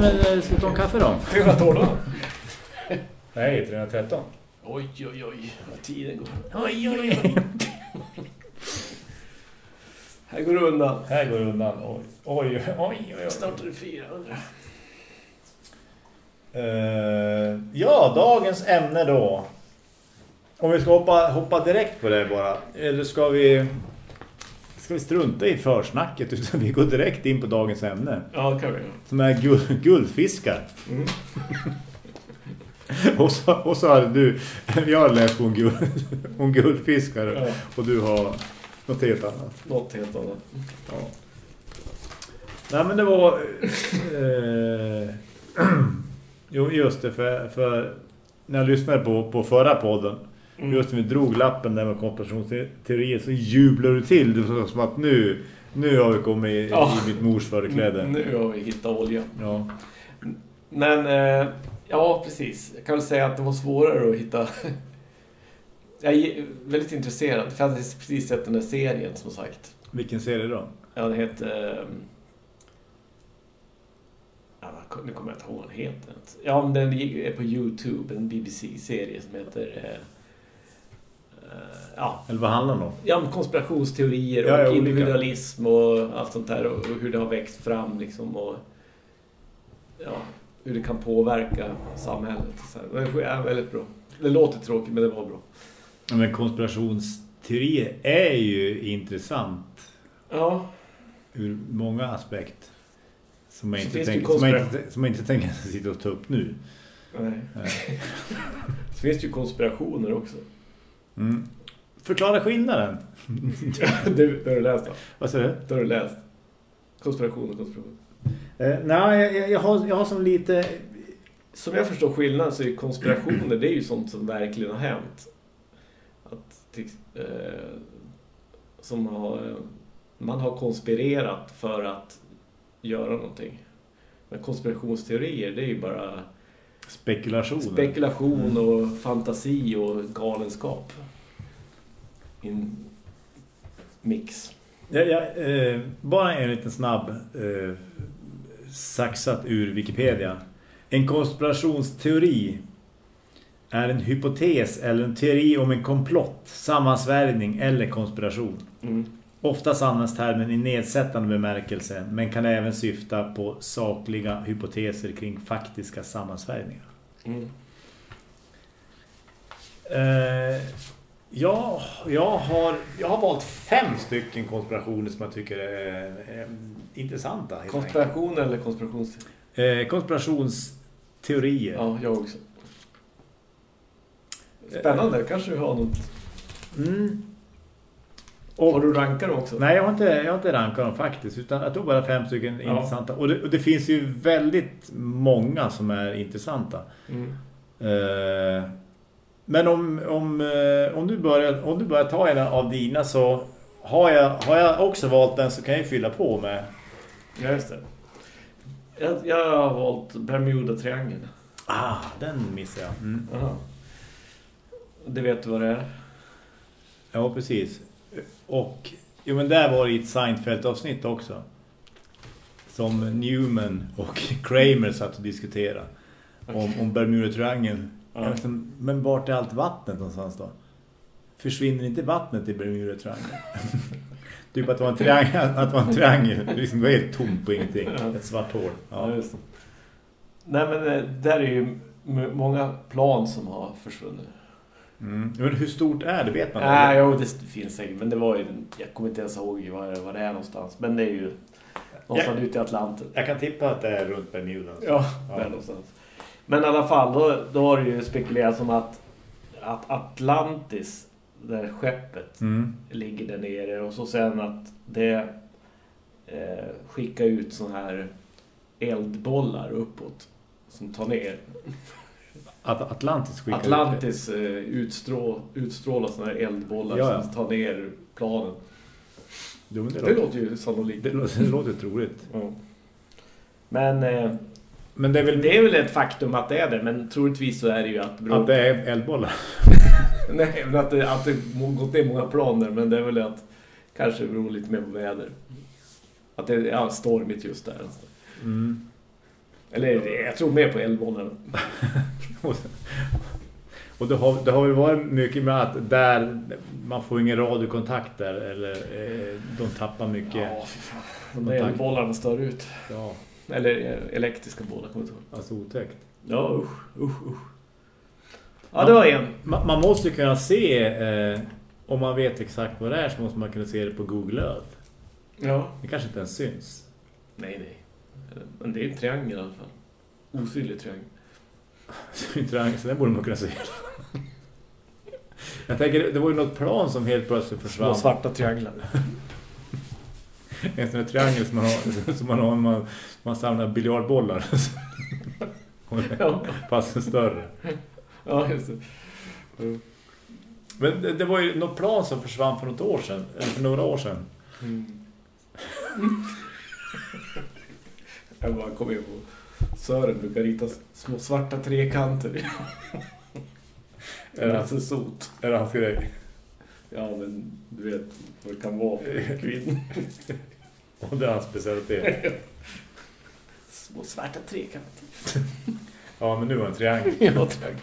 Nej, men eh, ska vi ta en kaffe då? 312 Nej, 313. Oj, oj, oj. Vad tiden går. Oj, oj, oj. Här går det undan. Här går det undan. Oj, oj, oj, oj. Snart är det 400. Eh, ja, dagens ämne då. Om vi ska hoppa, hoppa direkt på det bara. Eller ska vi... Ska vi strunta i försnacket utan vi går direkt in på dagens ämne. Ja, det kan vi. Som är guld, guldfiskar. Mm. och, så, och så hade du... Jag har läst om, guld, om guldfiskar Ja. och du har något helt annat. Något helt annat. Ja. Nej men det var... Eh, jo just det, för, för när jag lyssnade på, på förra podden Mm. just när vi drog lappen där med konspirationsteorier så jublar du till. Det var som att nu, nu har vi kommit i, Ja. i mitt mors förkläde. Nu har vi hittat olja. Ja. Men, eh, ja precis. Jag kan väl säga att det var svårare att hitta... Jag är väldigt intresserad, för jag hade precis sett den där serien som sagt. Vilken serie då? Ja, den heter... Ja, nu kommer jag inte ihåg vad den heter. Ja, men den är på Youtube, en BBC-serie som heter... eh, eh, ja, Eller vad handlar den om? ja, konspirationsteorier och Ja, olika. individualism och allt sånt där och, hur det har växt fram liksom och ja, hur det kan påverka samhället. Så. Det är väldigt bra. Det låter tråkigt men det var bra. Men konspirationsteorier är ju intressant Ja, ur många aspekt. Som jag, inte, finns det ju tänk, som, jag inte, som jag inte tänker sitta och ta upp nu. nej. Nej. Så finns det ju konspirationer också. Mm. Förklara skillnaden. det, det har du läst va? Vad säger du? Det har du läst. Konspiration och konspiration. Eh, nej, jag, jag, har, jag har som lite... Som jag förstår skillnaden så är konspirationer det är ju sånt som verkligen har hänt. Att, eh, som har, man har konspirerat för att göra någonting. Men konspirationsteorier det är ju bara Spekulationer. spekulation och fantasi och galenskap. In mix. Ja, ja, eh, bara en liten snabb eh, saxat ur Wikipedia. En konspirationsteori är en hypotes eller en teori om en komplott, sammansvärjning eller konspiration. Mm. Oftast används termen i nedsättande bemärkelse men kan även syfta på sakliga hypoteser kring faktiska sammansvärjningar. Mm. Eh, ja, jag, har, jag har valt fem stycken konspirationer som jag tycker är, är intressanta. helt Konspiration eller konspirationsteori? enkelt. Eh, konspirationsteorier. Ja, jag också. Spännande, kanske du har något. Mm. Har du rankar också? Nej, jag har, inte, jag har inte rankat dem faktiskt. Utan jag tog bara fem stycken Ja. intressanta. Och det, och det finns ju väldigt många som är intressanta. Mm. Eh, men om, om, eh, om, du börjar, om du börjar ta en av dina så har jag, har jag också valt den så kan jag fylla på med. Ja, just det. Jag, jag har valt Bermuda-triangeln. Ah, den missar jag. Mm. Det vet du vad det är? Ja, precis. Och jo, men där var det ett Seinfeld-avsnitt också. Som Newman och Kramer satt och diskuterade. Om, om Bermuda-triangeln. Ja. Jag inte, Men vart är allt vattnet någonstans då? Försvinner inte vattnet i Bermuda-triangeln? typ att det var en triangel. Att det var en triangel. Det liksom var helt tomt på ingenting. Ett svart hål. Ja, Ja. det. Nej, men eh, där är ju många plan som har försvunnit. Mm. Men hur stort är det? Vet man? Nej, jo, det finns säkert. Men det var ju... Jag kommer inte ens ihåg var, var det är någonstans. Men det är ju någonstans ute i Atlanten. Jag kan tippa att det är runt Bermuda. Ja, Ja. där någonstans. Men i alla fall, då, då har det ju spekulerats om att, att Atlantis, där skeppet, Mm. ligger där nere. Och så sen att det eh, skickar ut såna här eldbollar uppåt. Som tar ner. Att Atlantis skickar ut. Atlantis eh, utstrå, utstrålar såna här eldbollar Ja, ja. som tar ner planen. Det, Det låter, ju sannolikt. det, låter, det låter troligt. Ja. Men eh, Men det är väl det är väl ett faktum att det är det. Men troligtvis så är det ju att... att det är eldbollar. Nej, men att det, att det gått ner många planer. Men det är väl att kanske beror lite mer på väder. Att det är ja, stormigt just där. Mm. Eller jag tror mer på elbollen. Och det har, det har väl varit mycket med att där man får ingen radiokontakt där eller eh, de tappar mycket. Ja, fy fan. De där elbollarna stör ut. Ja, Eller eh, elektriska bollar, kommer jag ihåg. alltså otäckt. Ja, usch, usch, usch. Ja, det var en. Man, man måste ju kunna se, eh, om man vet exakt vad det är så måste man kunna se det på Google Earth. Ja. Det kanske inte ens syns. Nej, nej. Men det är en triangel i alla fall. Osynlig triangel. Så det borde man kunna se. Jag tänker, det var ju något plan som helt plötsligt Små försvann. svarta trianglar. En sån här triangel som man har, som man har när man, man samlar biljardbollar. Ja. Fast en större. Ja, just det. Men det, det var ju något plan som försvann för något år sedan. Eller för några år sedan. Mm. Jag bara kom in på Sören brukar rita små svarta trekanter. Är det, Alltså sot. är det hans grej? Ja, men du vet vad det kan vara för kvinnor. Och det är hans specialitet. Små svarta trekanter. Ja, men nu var det en triangel. Ja, triangel.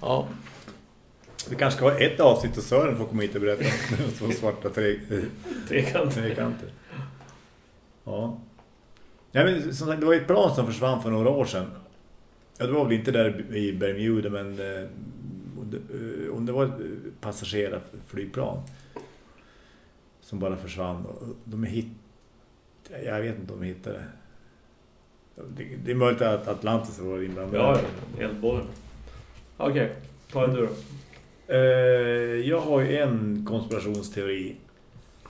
Ja. Vi kanske ska ha ett avsnitt och Sören får komma hit och berätta om två svarta tre, Trekanter. trekanter. Ja. Nej, men som sagt, det var ett plan som försvann för några år sedan. Ja, det var väl inte där i Bermuda, men eh, om det, eh, om det var ett passagerarflygplan som bara försvann. De hit... Jag vet inte om de hittade det. Det, det är möjligt att Atlantis var inblandad. Ja, eldbollen. Okej, ta en du då. Eh, jag har ju en konspirationsteori.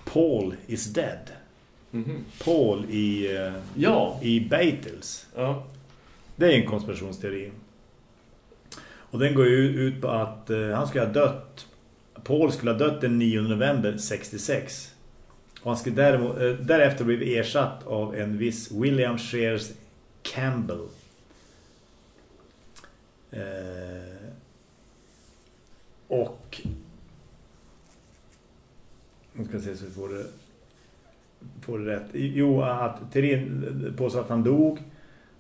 Paul is dead. Mhm. Paul i, eh, Ja. i Beatles. Ja. Det är en konspirationsteori. Och den går ju ut på att eh, han skulle ha dött. Paul skulle ha dött den 9 november 66. Och han skulle däremot, eh, därefter blivit ersatt av en viss William Shears Campbell. Eh, och nu ska se så vi får det får det rätt. Jo, att teorin eh, påstår att han dog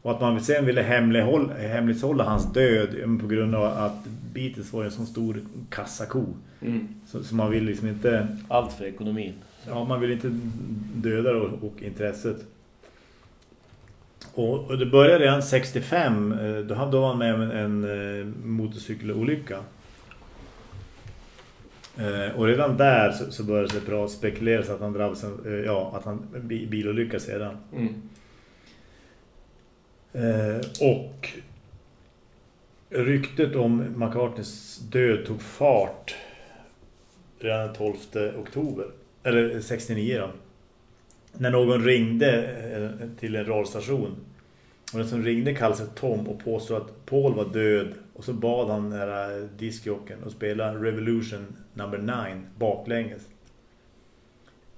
och att man sen ville hemlighålla, hans död eh, på grund av att Beatles var en sån stor kassako. Mm. Så, så man vill liksom inte Allt för ekonomin. ja, man vill inte döda och, och intresset. Och, och det började redan 65 eh, då, då var han med om en, en eh, motorcykelolycka. Eh, och redan där så, så började det bra spekuleras att han drabbades ja, att han bi- bilolycka sedan. Mm. Eh, och ryktet om McCartneys död tog fart redan den 12 oktober. Eller 69 då. När någon ringde eh, till en radiostation. Och den som ringde kallade sig Tom och påstod att Paul var död. Och så bad han den här diskjocken att spela Revolution number 9 baklänges.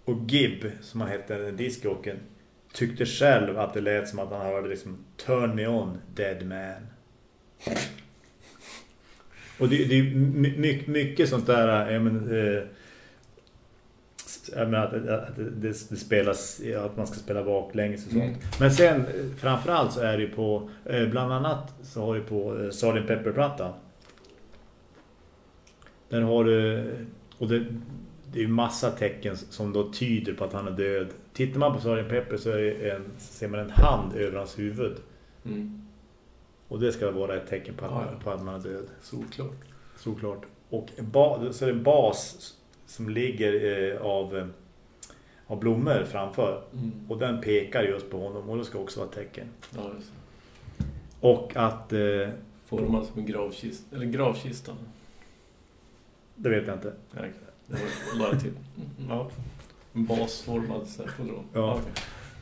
Och Gibb, som han hette, den diskjocken, tyckte själv att det lät som att han hörde liksom Turn me on, dead man. Och det, det är my, my, mycket sånt där jag men, eh, jag menar, att, att det, det spelas att man ska spela baklänges och sånt. Mm. Men sen eh, framförallt så är det på eh, bland annat så har du på eh, Sgt. Pepper-plattan. Där har du och det, det är ju massa tecken som då tyder på att han är död. Tittar man på Sgt. Pepper så en, ser man en hand över hans huvud. Mm. Och det ska vara ett tecken på att, Ja, ja. på att man är död. Såklart. Såklart. Och ba, så är det en bas som ligger eh, av, eh, av blommor framför. Mm. Och den pekar just på honom och det ska också vara ett tecken. Ja. Och att, eh, Formad som en gravkista. Eller gravkistan. det vet jag inte. Nej, bara till. Ja. En basformad fodral. Ja. Okej.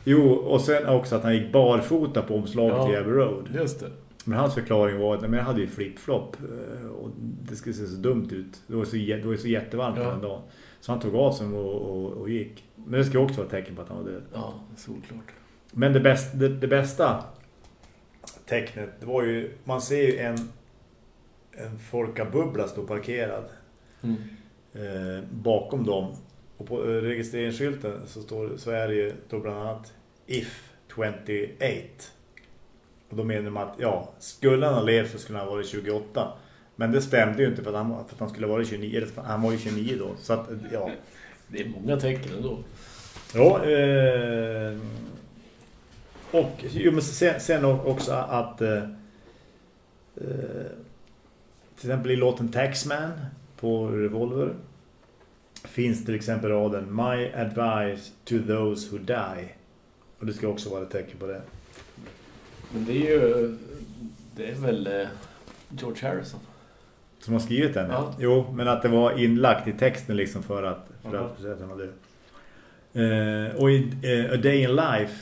Jo, och sen också att han gick barfota på omslaget Ja. till Abbey Road. Just det. Men hans förklaring var att nej, men jag hade ju flip-flop eh, och det skulle se så dumt ut. Det var så, det var så jättevarmt Ja. den dagen. Så han tog av sig och, och, och gick. Men det ska också vara ett tecken på att han var död. Ja, såklart. Men det, bäst, det, det bästa tecknet, det var ju, man ser ju en, en folkabubbla stå parkerad Mm. Eh, bakom dem. Och på eh, registreringsskylten så, står, så är det ju då bland annat If 28. Och då menar de att, ja, skulle han ha levt så skulle han ha varit 28. Men det stämde ju inte för att han, för att han skulle ha varit 29. Eller för Han var ju 29 då. Så att, ja. Det är många tecken ändå. Ja, eh, och jo, men sen, sen också att eh, eh, till exempel i låten Taxman på Revolver finns till exempel raden My advice to those who die. Och det ska också vara ett tecken på det. Men det är ju det är väl eh, George Harrison. Som har skrivit den? Ja. Jo, men att det var inlagt i texten liksom för att, för att, för att död. Eh, och i eh, A Day in Life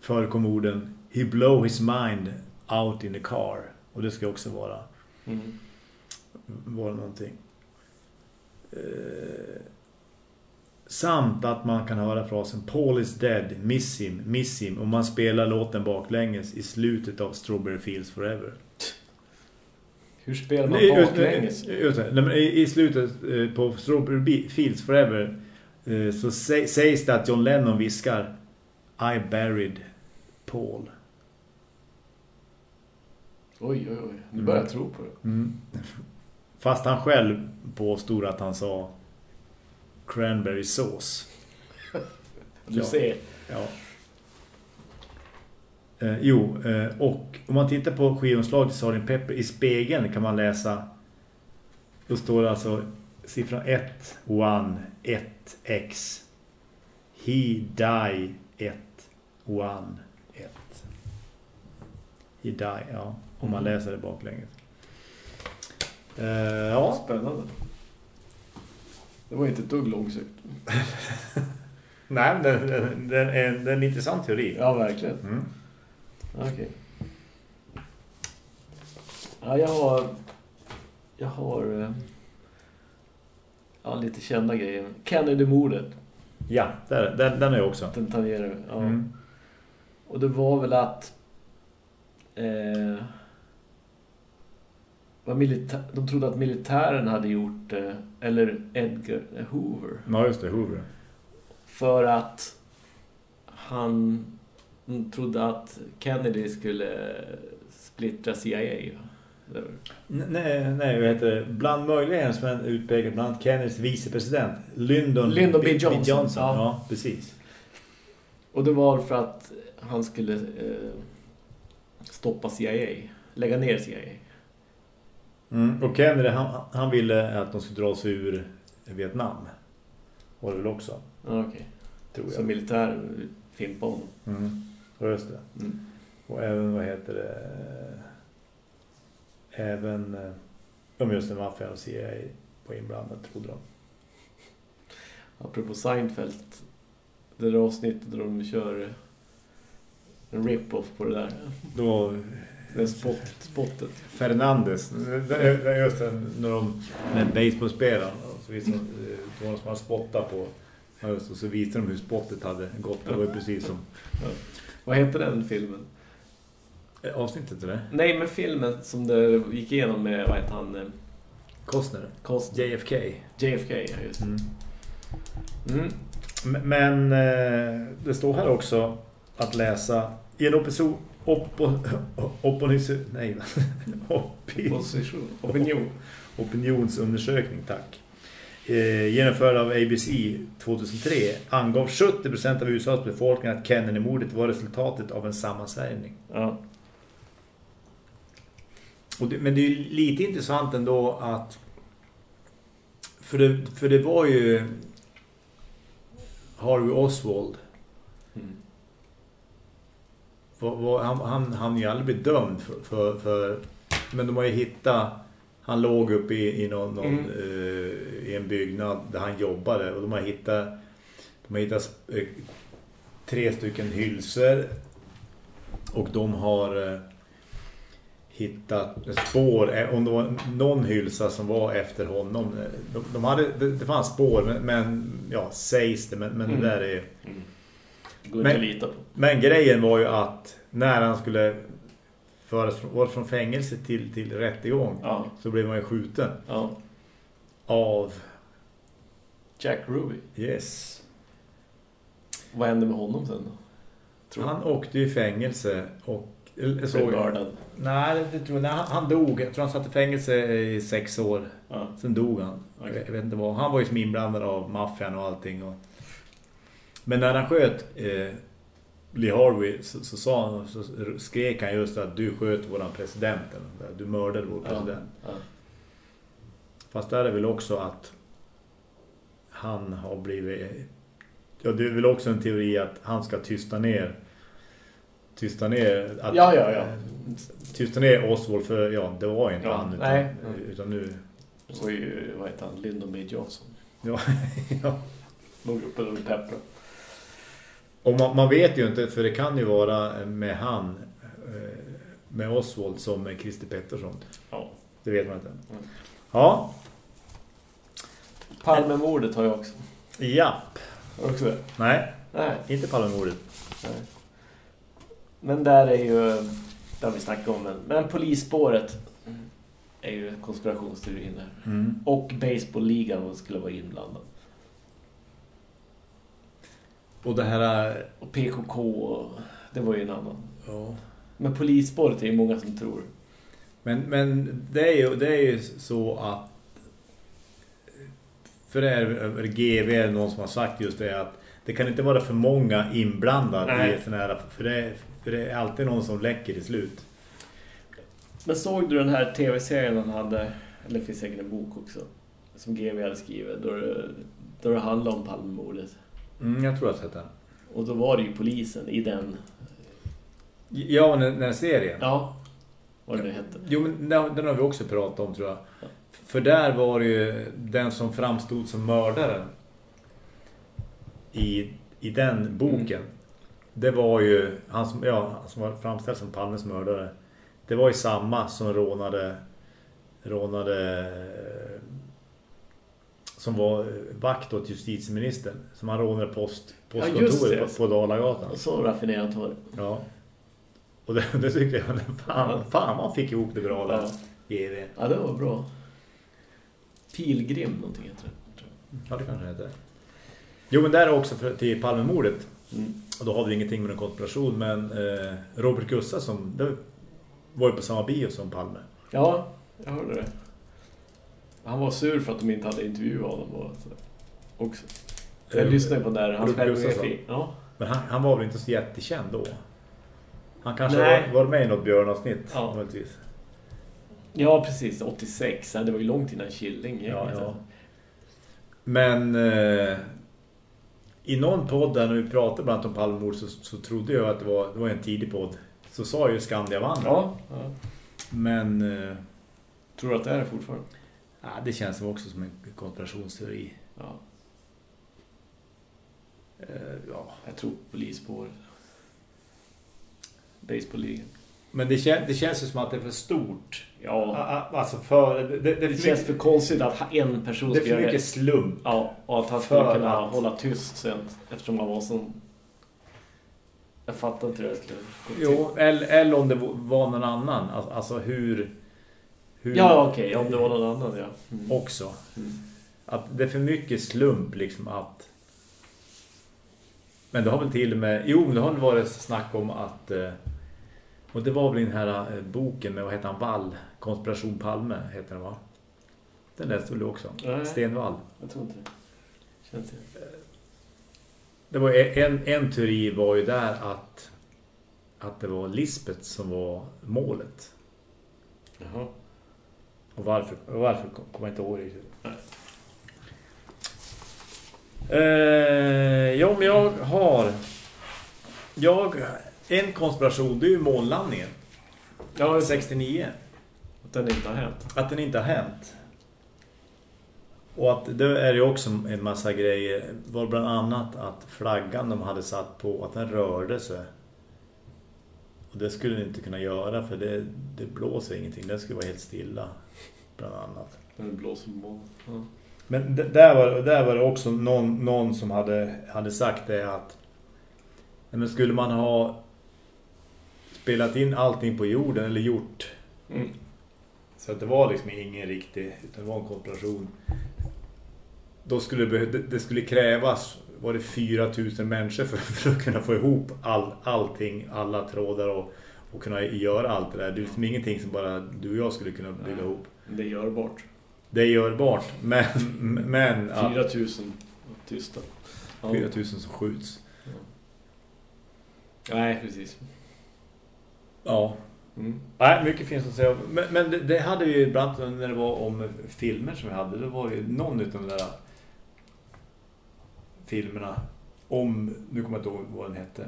förekom orden He blow his mind out in the car. Och det ska också vara, Mm. vara någonting. Eh, samt att man kan höra frasen Paul is dead, miss him, miss him. Och man spelar låten baklänges i slutet av Strawberry Fields Forever. Hur spelar man baklänges? i, slutet eh, på Strawberry Fields Forever eh, så sä, sägs det att John Lennon viskar I buried Paul. Oj, oj, oj. Nu Mm. börjar jag tro på det. Fast han själv påstod att han sa cranberry sauce. Du Ja. ser. Ja. Eh, jo, eh, och om man tittar på skivomslaget till Sgt. Pepper i spegeln kan man läsa då står det alltså siffran 1, 1, 1, X. He die 1, 1, 1. He die, ja. Om man Mm. läser det baklänges. Eh, ja, Spännande. Det var inte ett dugg långsökt. nej, men det, det, det, är en, det är en intressant teori. Ja, verkligen. Mm. Okej. Ja, jag har... Jag har... eh, Ja, lite kända grejer. Kennedy-mordet. Ja, där, den, den är jag också. Den tangerar ja. Mm. Och det var väl att... Eh, de trodde att militären hade gjort... Eh, eller Edgar Hoover. Ja, just det, Hoover. För att han trodde att Kennedy skulle splittra CIA. Nej, nej, vad heter det? Bland möjliga som en utpekad bland annat Kennedys vicepresident. Lyndon, Lyndon B. Johnson. Ja. Ja. precis. Och det var för att han skulle eh, stoppa CIA. Lägga ner CIA. Mm. Och Kennedy, han, han ville att de skulle dra sig ur Vietnam. Var det väl också, Ja, Okej. tror jag. Så militären fimpade honom. Mm. Just det. Mm. Och även, vad heter det? Även eh, om just det, maffian och CIA var inblandade, trodde de. Apropå Seinfeld. Det där avsnittet där de kör en rip-off på det där. Då Det spot, spottet. Fernandes. Just det, när de när baseballspelaren och så visade de, eh, någon som hade spottat på ja, och så visade de hur spottet hade gått. Det var precis som Vad heter den filmen? eh, avsnittet eller? Nej, men filmen som det gick igenom med, vad heter han? eh, Costner. Kost, JFK. JFK, ja just. Mm. Mm. Men eh, det står här också att läsa i en oppo, opponis, nej, oppi. Opinion. opinionsundersökning, tack. Eh, genomförd av ABC 2003 angav 70% av USAs befolkning att Kennedy-mordet var resultatet av en sammansvärjning. Ja. Det, men det är ju lite intressant ändå att för det, för det var ju Harvey Oswald. Han, han, han ju aldrig blivit dömd för, för, för men de har ju hittat han låg uppe i, i, någon, någon, Mm. eh, i en byggnad där han jobbade och de har hittat de har hittat eh, tre stycken hylsor och de har eh, hittat spår, om det var någon hylsa som var efter honom. De, de hade, det, det fanns spår, men, men ja, sägs det, men, men Mm. det där är... Mm. Går Men- inte lita på. Men grejen var ju att när han skulle föras från, från fängelse till, till rättegång Ja. så blev man ju skjuten ja. av, Jack Ruby. yes. Vad hände med honom sen då? Tror Han åkte i fängelse och Jag såg mördad. Nej, det tror jag. Nej, han, han dog. Jag tror han satt i fängelse i sex år. Ja. Sen dog han. Jag, jag vet inte vad. Han var ju som inblandad av maffian och allting. Och... Men när han sköt eh, Lee Harvey så, så, sa han, så skrek han just att du sköt våran president. eller Du mördade vår Ja. president. Ja. Fast där är det väl också att han har blivit... Ja, det är väl också en teori att han ska tysta ner tysta ner att, Ja, ja, ja. tysta ner Oswald för ja, det var inte Ja, han utan, nej. utan nu Det var ju, vad heter han, Lyndon B. Johnson. ja, ja. Låg uppe och peppra. Och man, man vet ju inte, för det kan ju vara med han, eh, med Oswald som med Christer Pettersson. Ja. Det vet man inte. Mm. Ja, Palmemordet har jag också. japp. Har du också det? Nej, Nej. inte Palmemordet. Nej. Men där är ju, det har vi snackat om, men, men polisspåret är ju konspirationsteorin där. Mm. Och baseballligan skulle vara inblandad. Och det här... Och PKK, det var ju en annan. Ja. Men polisspåret är ju många som tror. Men, men det, är ju, det är ju så att för det är GV eller någon som har sagt just det att det kan inte vara för många inblandade Nej. i sån här, för det, för det är alltid någon som läcker till slut. Men såg du den här tv-serien han hade, eller det finns säkert en bok också, som GV hade skrivit, då det, då det handlade om Palmemordet. Mm, jag tror jag har sett den. Och då var det ju polisen i den, Ja, den, den serien. ja, vad det nu hette. Jo, men den, den har vi också pratat om tror jag. Ja. För där var det ju den som framstod som mördaren i, i den boken. Det var ju han som, ja, han som var framställd som Palmes mördare. Det var ju samma som rånade rånade som var vakt åt justitieministern. Som han rånade post, Ja, postkontoret på, på Dalagatan. Så raffinerat var det. Ja. Och det, det tyckte jag, fan, fan man fick ihop det bra där. Ja. GV. Ja, det var bra. Pilgrim någonting heter det. Ja, det kanske heter. Jo, men där är också för, till Palmemordet. Mm. Och då har vi ingenting med en konspiration, men eh, Robert Gustafsson det var ju på samma bio som Palme. Ja, jag hörde det. Han var sur för att de inte hade intervjuat honom och så. också. Jag lyssnade på den där, Gustafsson. självbiografi. Ja. Men han, han var väl inte så jättekänd då? Han kanske Nej. var, var med i något björnavsnitt, Ja. möjligtvis. ja, precis. 86. Ja, Det var ju långt innan Killing. Ja, ja. Men eh, i någon podd där när vi pratade bland annat om Palmemord så, så trodde jag att det var, det var en tidig podd. Så sa ju Skandia vann. Ja, ja. Men eh, Tror du att det är det fortfarande? Ja, det känns också som en konspirationsteori. Ja, Eh, ja. jag tror polisspåret. Baseballligan. Men det, kän, det känns ju som att det är för stort. Ja, Alltså för... Det, det, det, känns mycket, för konstigt att en person det är för mycket slump. Ja, och att han skulle kunna att- hålla tyst sen eftersom han var sån... Jag fattar inte hur det skulle gå till. Jo, eller, eller om det var någon annan. Alltså hur... hur Ja, okej. om det var någon annan, ja. Mm. Också. Mm. Att det är för mycket slump liksom att... Men det har väl till och med... Jo, men det har väl varit snack om att... eh, Och det var väl den här eh, boken med, vad heter han, Wall? Konspiration Palme heter den va? Den läste väl du också? Nej. Sten Wall. Jag tror inte det. Känns det. Det var en, en teori var ju där att att det var Lisbeth som var målet. Jaha. Och varför, och varför kom- kommer jag inte ihåg riktigt. Eh, ja, men jag har jag en konspiration, det är ju månlandningen. Ja, 69. att den inte har hänt. Att den inte har hänt. Och att det är ju också en massa grejer. var bland annat att flaggan de hade satt på, att den rörde sig. Och det skulle den inte kunna göra för det, det blåser ingenting. Den skulle vara helt stilla. Bland annat. Den blåser på månen. Ja. Men där var, där var det också någon, någon som hade, hade sagt det att men skulle man ha spelat in allting på jorden eller gjort Mm. så att det var liksom ingen riktig utan det var en konspiration då skulle det, det, det skulle krävas var det 4000 människor för, för att kunna få ihop all, allting, alla trådar och och kunna göra allt det där. Det är liksom ingenting som bara du och jag skulle kunna bygga Nej. ihop. Det gör bort. Det är görbart, men... men ja, 4000 tysta. Ja. 4000 som skjuts. Nej, precis. Ja. Mm. Nej, mycket finns att säga. Men, men det, det hade vi ju ibland när det var om filmer som vi hade. Då var det ju någon utav de där filmerna om, nu kommer jag inte ihåg vad den hette.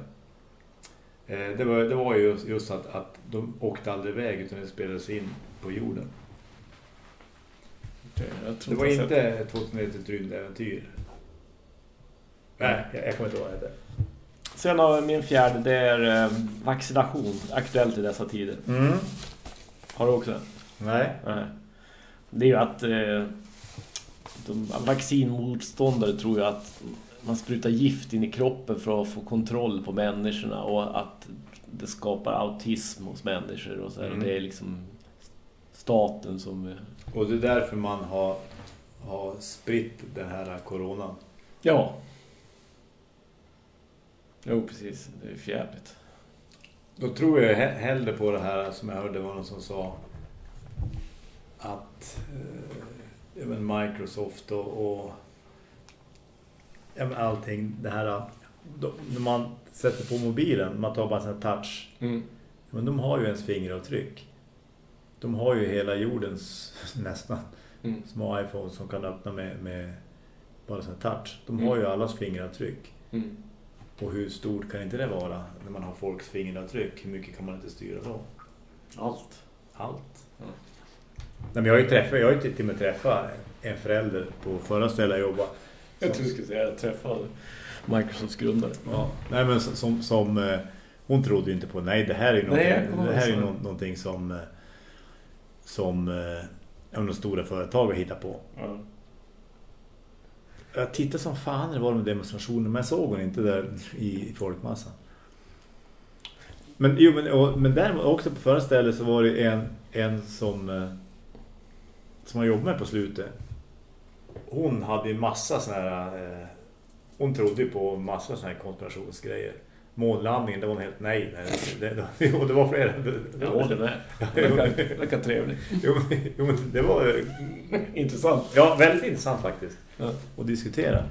Eh, det, var, det var ju just, just att, att de åkte aldrig iväg utan det spelades in på jorden. Jag tror Det var jag inte 2000 ett rymdäventyr. Nej, jag, jag kommer inte ihåg vad det hette. Sen har min fjärde, det är eh, vaccination. Aktuellt i dessa tider. Mm. Har du också? Nej. Nej. Det är ju att eh, de vaccinmotståndare tror ju att man sprutar gift in i kroppen för att få kontroll på människorna och att det skapar autism hos människor och så här. Mm. Och det är liksom staten som... Och det är därför man har, har spritt den här coronan. Ja. Jo, precis. Det är fjärligt. Då tror jag he- hellre på det här som jag hörde var någon som sa att eh, även Microsoft och, och allting det här då, när man sätter på mobilen man tar bara en touch Mm. men de har ju ens fingeravtryck de har ju hela jordens nästan Mm. små iPhone som kan öppna med, med bara sån touch de Mm. har ju allas fingeravtryck Mm. och hur stort kan inte det vara när man har folks fingeravtryck? Hur mycket kan man inte styra då? Allt. Allt. Ja. Nej, men jag har ju träffat, jag har ju till och med träffat en förälder på förra stället jag jobbade. Jag tror du skulle säga att jag träffade Microsofts grundare. Ja. Nej, men som, som, eh, hon trodde ju inte på. Nej, det här är någonting, Nej, det här är nå- någonting som eh, som eh, de stora företag har hittat på. Ja. Jag tittade som fan när det var med demonstrationer men jag såg hon inte där i, folkmassan. Men, jo, men, och, men där också på förra stället så var det en, en som som har jobbat med på slutet. Hon hade ju massa såna här eh, hon trodde ju på massa såna här konspirationsgrejer. Månlandningen, det var hon helt nej. nej det, det, det, det var flera. Det, Jag håller med. Det verkar, verkar trevligt. jo, men- jo, men det var Intressant. Ja, väldigt intressant faktiskt. Ja. Att diskutera.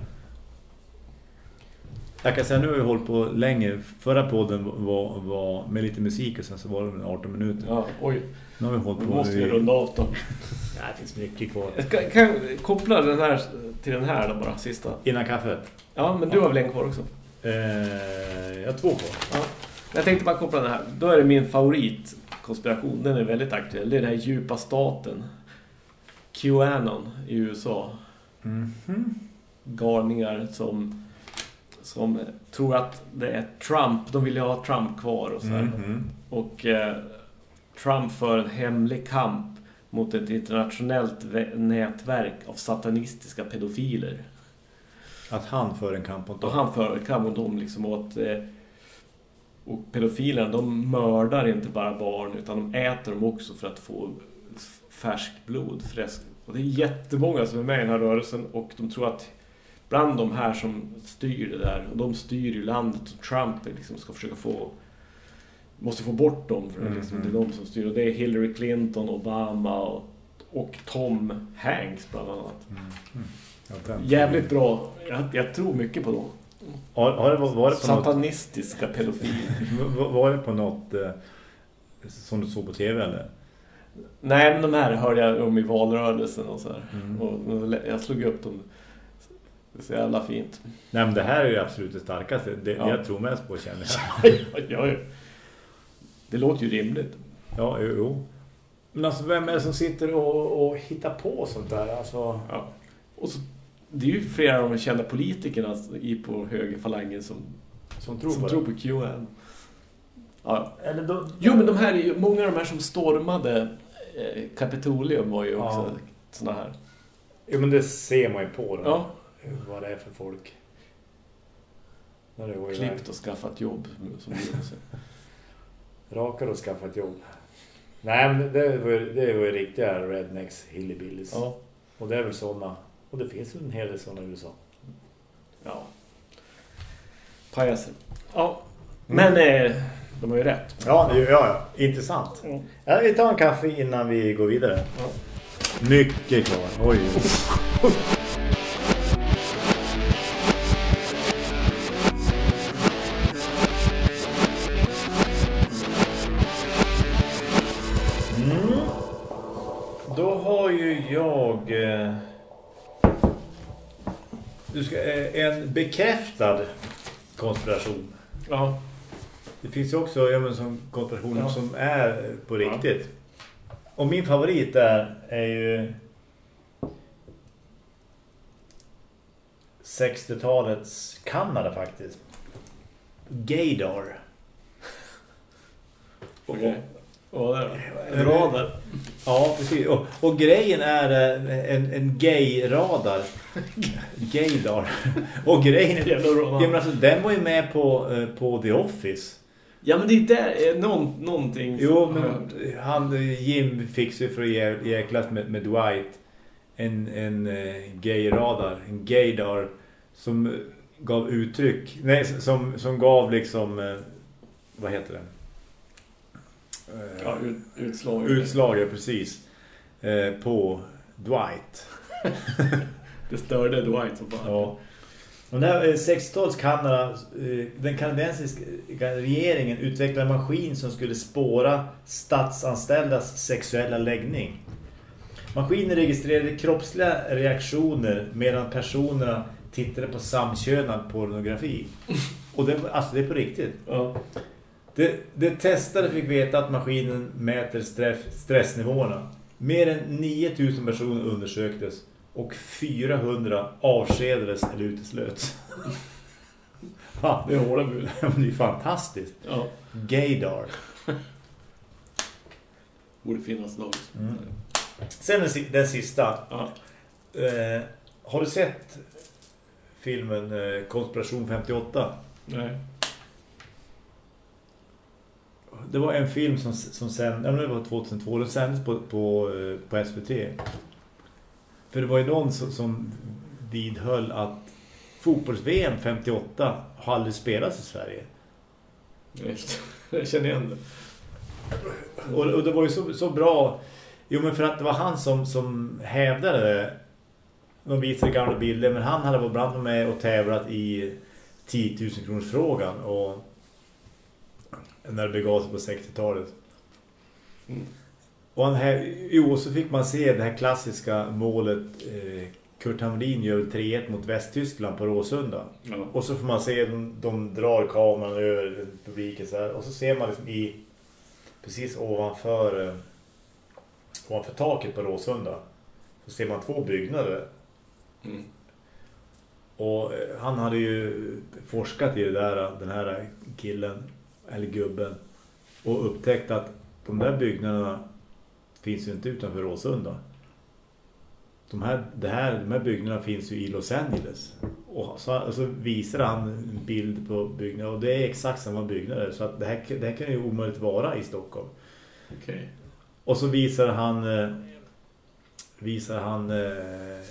Jag kan säga nu har vi hållit på länge. Förra podden var, var med lite musik och sen så var det 18 minuter. Ja, oj. Nu har vi hållit Nu på. måste vi runda av då. Ja, det finns mycket kvar. Ska, kan jag koppla den här till den här då bara, sista. Innan kaffet. Ja, men du har väl en kvar också? Eh, jag har två kvar. Ja. Jag tänkte bara koppla den här. Då är det min favorit konspiration. Den är väldigt aktuell. Det är den här djupa staten. QAnon i USA. Mhm. Galningar som, som tror att det är Trump. De vill ju ha Trump kvar och så här. Mhm. Och eh, Trump för en hemlig kamp mot ett internationellt nätverk av satanistiska pedofiler. Att han för en kamp mot Och dem. han för kamp mot dem liksom åt... Eh, och pedofilerna, de mördar inte bara barn utan de äter dem också för att få färskt blod. Fräsk. Och det är jättemånga som är med i den här rörelsen och de tror att bland de här som styr det där, och de styr ju landet och Trump liksom ska försöka få måste få bort dem för det, liksom, det är de som styr. Och det är Hillary Clinton, Obama och, och Tom Hanks bland annat. Mhm. Den. Jävligt bra. Jag, jag tror mycket på dem. Har, har det varit var det på något, Satanistiska pedofiler. var- det på något eh, som du såg på tv eller? Nej, men de här hörde jag om i valrörelsen och så här. Mm. Och jag slog upp dem. Så jävla fint. Nej men det här är ju absolut det starkaste. Det, Ja. Jag tror mest på känner jag. ja, ja. Det låter ju rimligt. Ja, jo, jo. Men alltså vem är det som sitter och, och hittar på sånt där? Alltså, Ja. Och så, det är ju flera av de kända politikerna i på högerfalangen som, som tror som på tror på QAnon. Ja. Eller då, Jo, men de här är ju, många av de här som stormade eh, Kapitolium var ju också Ja. såna här. Jo, men det ser man ju på dem. Ja, Vad det är för folk. När det går klippt och skaffat jobb. Som. Rakar och skaffat jobb. Nej, men det var ju, det var ju riktiga rednecks, hillbillies. Ja. Och det är väl sådana. Och det finns ju en hel del sådana i USA. Ja. Pajaser. Ja. Mm. Men eh, De har ju rätt. Ja, ja, ja. intressant. Mm. Ja, vi tar en kaffe innan vi går vidare. Ja. Mycket klar. Oj. Bekräftad konspiration. Ja. Det finns ju också ja, men, som konspirationer Ja. som är på riktigt. Och min favorit där är ju 60-talets Kanada faktiskt. Gaydar. Okej. Vad var det då? Radar. Ja, precis. Och, och grejen är eh, en, en gay-radar. Gaydar. Och grejen är... Ja, men alltså, den var ju med på, eh, på The Office. Ja, men det är där, eh, någon, någonting som- Jo, men han, Jim fick ju för att jä- jäklas med, med Dwight en, en gay-radar, en gaydar som gav uttryck, nej, som, som gav liksom, vad heter det? Eh, Ja, ut, utslag. utslag, ja, precis, eh, på Dwight. Det störde Dwight som fan. Ja. Och eh, 60-tals Kanada, eh, den kanadensiska regeringen utvecklade en maskin som skulle spåra statsanställdas sexuella läggning. Maskinen registrerade kroppsliga reaktioner medan personerna tittade på samkönad pornografi. Och det, alltså det är på riktigt. Ja. Det, det testade fick veta att maskinen mäter stress, stressnivåerna. Mer än 9000 personer undersöktes och 400 avskedades eller uteslöts. Va? Det är hårda bud. Ja, det är fantastiskt. Ja. Gaydar. Borde finnas något. Mm. Sen den sista. Ja. Eh, har du sett filmen eh, Konspiration 58? Nej. Det var en film som, som sen, ja, men det var 2002, den sändes på, på, eh, på SVT. För det var ju någon som, som vidhöll att fotbolls-VM 58 har aldrig spelats i Sverige. Just. Jag känner igen det. Och, och det var ju så, så bra, jo men för att det var han som, som hävdade det. De visade gamla bilder, men han hade varit bland med och tävlat i 10 000 kronors frågan och när det begav sig på 60-talet. Mm. Och han här, jo, så fick man se det här klassiska målet eh, Kurt Hamrin gör 3-1 mot Västtyskland på Råsunda. Ja. Och så får man se de, de drar kameran över publiken så här. Och så ser man liksom i precis ovanför eh, ovanför taket på Råsunda så ser man två byggnader. Mm. Och eh, han hade ju forskat i det där, den här killen eller gubben och upptäckt att de där byggnaderna finns ju inte utanför Råsunda. De här, det här, de här byggnaderna finns ju i Los Angeles. Och så alltså visar han en bild på byggnader och det är exakt samma byggnader. Så att det, här, det här kan ju omöjligt vara i Stockholm. Okej. Och så visar han eh, visar han eh,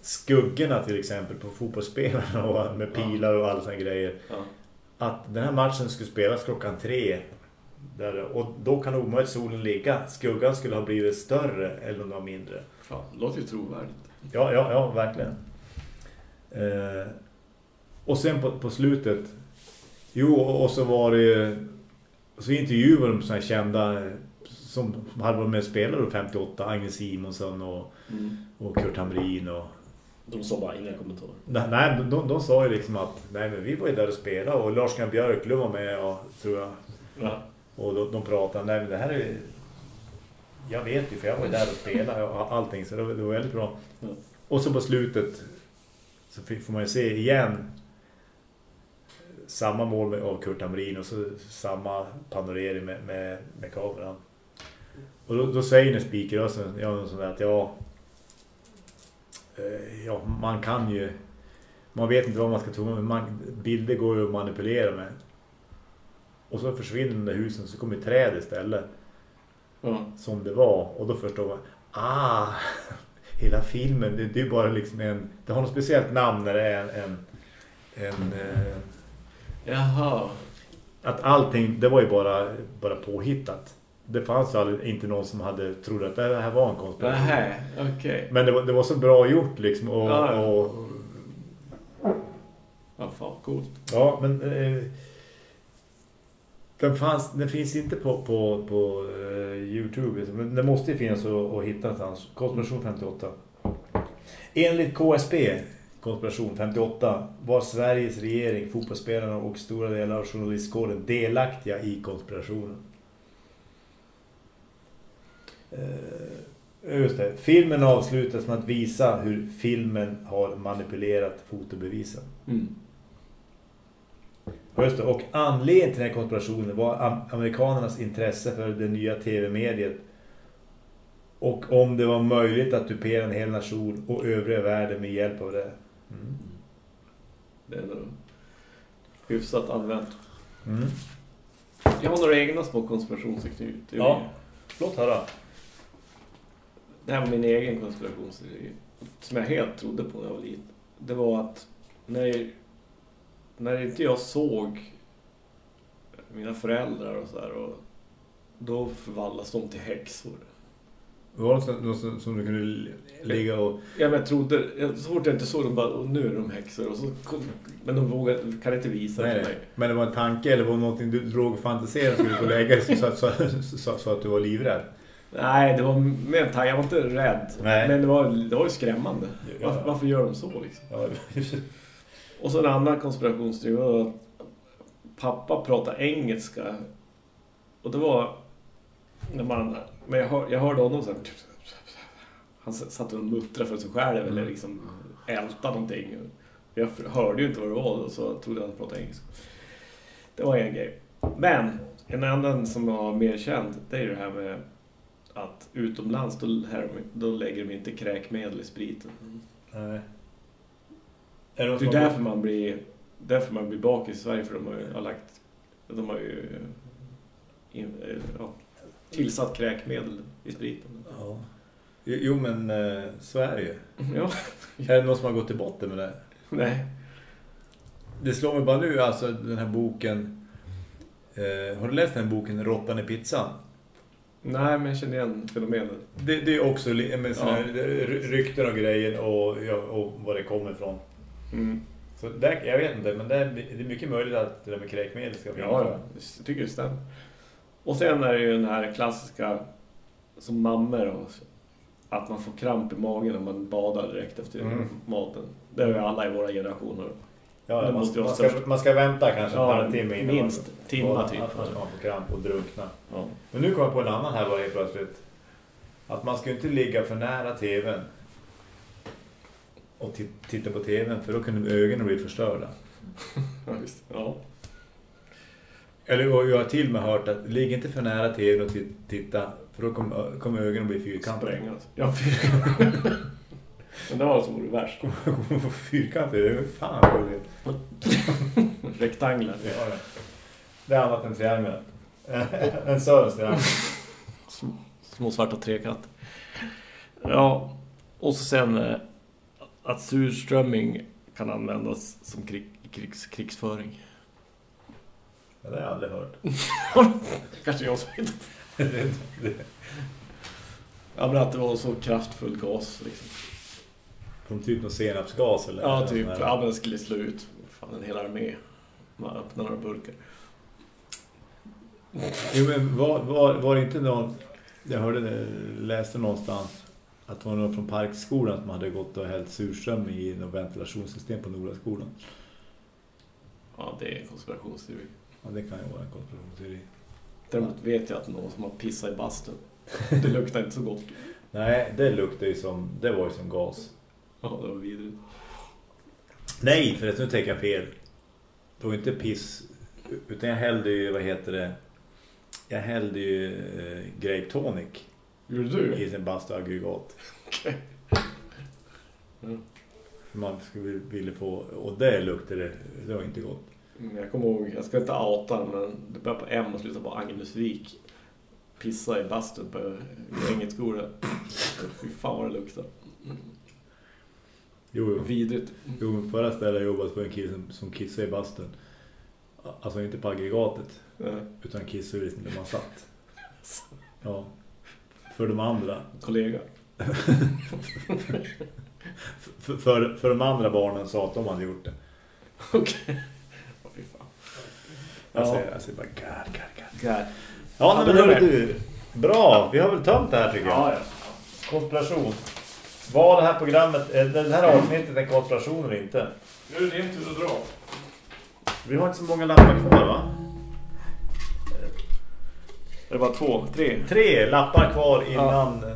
skuggorna till exempel på fotbollsspelarna och med pilar och alla såna grejer. Ja. Att den här matchen skulle spelas klockan tre. Där, och då kan omöjligt solen ligga. Skuggan skulle ha blivit större eller om den var mindre. Fan, det låter ju trovärdigt. Ja, ja, ja verkligen. Eh, och sen på, på slutet jo, och, så var det så intervjuade de här kända eh, som hade varit med då 58, Agnes Simonsson och, Mm. och Kurt Hamrin och De sa bara inga kommentarer. Nej, nej de, de, de sa ju liksom att nej, men vi var ju där och spelade och Lars Gunnar Björklund var med och, tror jag. Ja. Och de, de pratade, nej men det här är jag vet ju för jag var ju där och spelade och allting så det, var- det var väldigt bra. Ja. Och så på slutet så får man ju se igen samma mål med, av Kurt Hamrin och så samma panorering med, med, med kameran. Och då, då säger den speakerrösten ja, sånt där att ja, ja, man kan ju man vet inte vad man ska tro men man, bilder går ju att manipulera med. Och så försvinner de där husen så kommer träd istället Ja. som det var. Och då förstår man, ah, hela filmen, det, det är bara liksom en, det har något speciellt namn när det är en, en, en eh, Jaha. att allting, det var ju bara, bara påhittat. Det fanns aldrig, inte någon som hade trott att det här var en konspiration. Nej, okej. Okay. Men det var, det var så bra gjort liksom. Och, ja. och... Ja, fan, coolt. Ja, men... Eh, den, fanns, den finns inte på, på, på uh, Youtube. Liksom. Men det måste ju finnas att, hitta någonstans. Konspiration 58. Enligt KSB, konspiration 58, var Sveriges regering, fotbollsspelarna och stora delar av journalistkåren delaktiga i konspirationen. Uh, just det. Filmen avslutas med att visa hur filmen har manipulerat fotobevisen. Mm. Just det. Och anledningen till den här konspirationen var amerikanernas intresse för det nya tv-mediet och om det var möjligt att dupera en hel nation och övriga världen med hjälp av det. Mm. Det är nog hyfsat använt. Mm. Jag har några egna små konspirationsteorier. Ja, låt höra. Det här var min egen konspirationsteori. Som jag helt trodde på när jag var liten. Det var att när när inte jag såg mina föräldrar och så där och då förvandlas de till häxor. Var det något som, som, du kunde ligga och... Ja, men jag trodde, så fort jag inte såg dem bara, och nu är de häxor. Och så, men de vågar, kan inte visa nej, för mig. Men det var en tanke eller var det någonting du drog fantisera skulle gå lägga så, så, så, så, så, att du var livrädd? Nej, det var tanke. Jag var inte rädd. Nej. Men det var, det var ju skrämmande. Ja. Varför, varför, gör de så liksom? Ja. Och så en annan konspirationsteori var att pappa pratade engelska. Och det var när man, men jag, hör, jag hörde honom så här, han satt och muttrade för sig själv eller mm. liksom älta någonting. Jag hörde ju inte vad det var så trodde jag att han pratade engelska. Det var en grej. Men en annan som var mer känd det är det här med att utomlands då, här, då lägger de inte kräkmedel i spriten. Mm. Är det, det är därför man blir därför man blir bakis i Sverige för de har, ju, har lagt de har ju in, ja, tillsatt kräkmedel i spriten. Ja. Jo men eh, Sverige. Ja. är det någon som har gått till botten med det? Nej. Det slår mig bara nu alltså den här boken eh, har du läst den här boken Råttan i pizzan? Nej, men jag känner igen fenomenet. Det, det är också med ja. rykten och grejer och, ja, och vad det kommer ifrån. Mm. Så där, jag vet inte, men det är, det är mycket möjligt att det där med kräkmedel ska bli Ja, jag tycker det stämmer. Och sen är det ju den här klassiska som mammor och att man får kramp i magen när man badar direkt efter mm. maten. Det är ju alla i våra generationer. Ja, man, man, ska, man, ska, vänta kanske ja, en timme innan minst timma typ. Att man får kramp och drunkna. Ja. Men nu kommer jag på en annan här var det plötsligt. Att man ska inte ligga för nära tvn och titta på tvn för då kunde ögonen bli förstörda. ja, just, ja. Eller jag har till och med hört att ligg inte för nära tvn och titta för då kommer, kommer ögonen bli fyrkantiga. Sprängas. Ja, fyrkantiga. Men det var som vore värst. fyrkantiga, det är fan roligt. Rektanglar. Ja, det är annat än trianglar. en Sörens triangel. Små svarta trekanter. Ja, och så sen eh, att surströmming kan användas som krig, krigs, krigsföring. Ja, det har jag aldrig hört. Kanske jag som inte. ja, men att det var så kraftfull gas liksom. Som typ någon senapsgas eller? Ja, typ. Ja, men det skulle slå ut fan, en hel armé. Man öppnar några burkar. Jo, men var, var, var det inte någon... Jag hörde läste någonstans att det var någon från Parkskolan som hade gått och hällt surström i något ventilationssystem på Nordaskolan. Ja, det är en konspirationsteori. Ja, det kan ju vara en konspirationsteori. Däremot vet jag att någon som har pissat i bastun. Det luktar inte så gott. Nej, det luktar ju som, det var ju som gas. Ja, det var vidrigt. Nej, för nu tänker jag fel. Det var inte piss, utan jag hällde ju, vad heter det? Jag hällde ju eh, grape tonic Gjorde du? I sin bastuaggregat. Okej. Okay. Man skulle vilja få... Och det luktade det var inte gott. Mm, jag kommer ihåg, jag ska inte outa men det började på M och slutade på Agnesvik. Pissa i bastun på Gängetskolan. Fy fan vad det luktar. Jo, jo. Vidrigt. Jo, förra stället jag jobbat på en kille som, som kissade i bastun. Alltså inte på aggregatet. Ja. Utan kisshuset där man satt. Ja. För de andra. Kollega. För, för, för de andra barnen sa att de hade gjort det. Okej. Åh, fy fan. Jag Ja. säger, jag säger bara gad, gad. Gär. Ja, Ja, men hörru du. Bra, vi har väl tömt det här tycker jag. Ja, ja. Konspiration. Var det här programmet, eh, det här avsnittet en konspiration eller inte? Nu är det din tur att dra. Vi har inte så många lappar kvar va? Det var två, tre. Tre lappar kvar innan eh,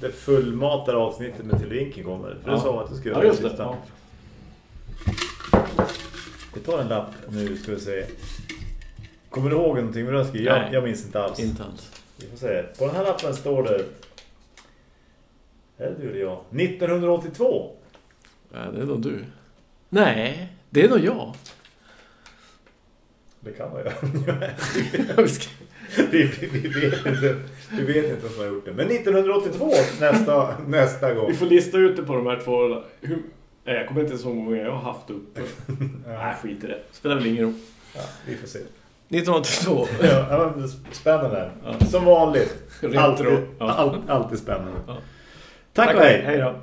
det fullmatade avsnittet med till vinkeln kommer. För Ja. sa vi att det skulle Ja, vara just det. sista. Ja. Vi tar en lapp nu ska vi se. Kommer du ihåg någonting med Röski? Jag, jag minns inte alls. Inte alls. Vi får se. På den här lappen står det... Är det du eller jag? 1982. Ja, det är nog du. Nej, det är nog jag. Det kan man göra. vi, vi, vi, vet inte, vi vet inte vem som har gjort det. Men 1982 nästa, nästa gång. Vi får lista ut det på de här två. Hur... Nej, jag kommer inte ihåg så många jag har haft upp. Nej, skit i det. Spelar väl ingen roll. Ja, vi får se. 1982. Ja, spännande. Ja. Som vanligt. Alltid, Ja. all, alltid spännande. Ja. Tack och hej. Hej då.